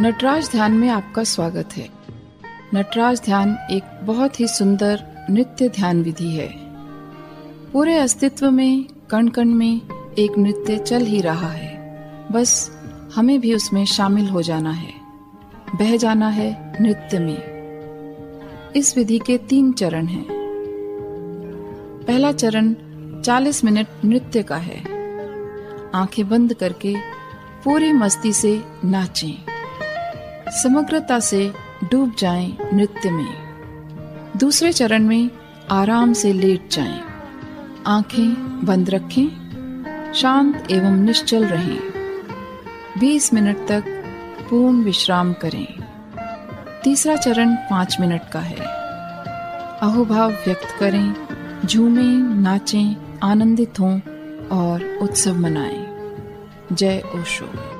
नटराज ध्यान में आपका स्वागत है। नटराज ध्यान एक बहुत ही सुंदर नृत्य ध्यान विधि है। पूरे अस्तित्व में कण कण में एक नृत्य चल ही रहा है। बस हमें भी उसमें शामिल हो जाना है। बह जाना है नृत्य में। इस विधि के तीन चरण हैं। पहला चरण 40 मिनट नृत्य का है। आँखें बंद करके पूरी मस्ती से नाचें। समग्रता से डूब जाएँ नृत्य में। दूसरे चरण में आराम से लेट जाएँ, आँखें बंद रखें शांत एवं निश्चल रहें। 20 मिनट तक पूर्ण विश्राम करें। तीसरा चरण पाँच मिनट का है। अहोभाव व्यक्त करें झूमें नाचें आनंदित हों और उत्सव मनाएँ। जय ओशो।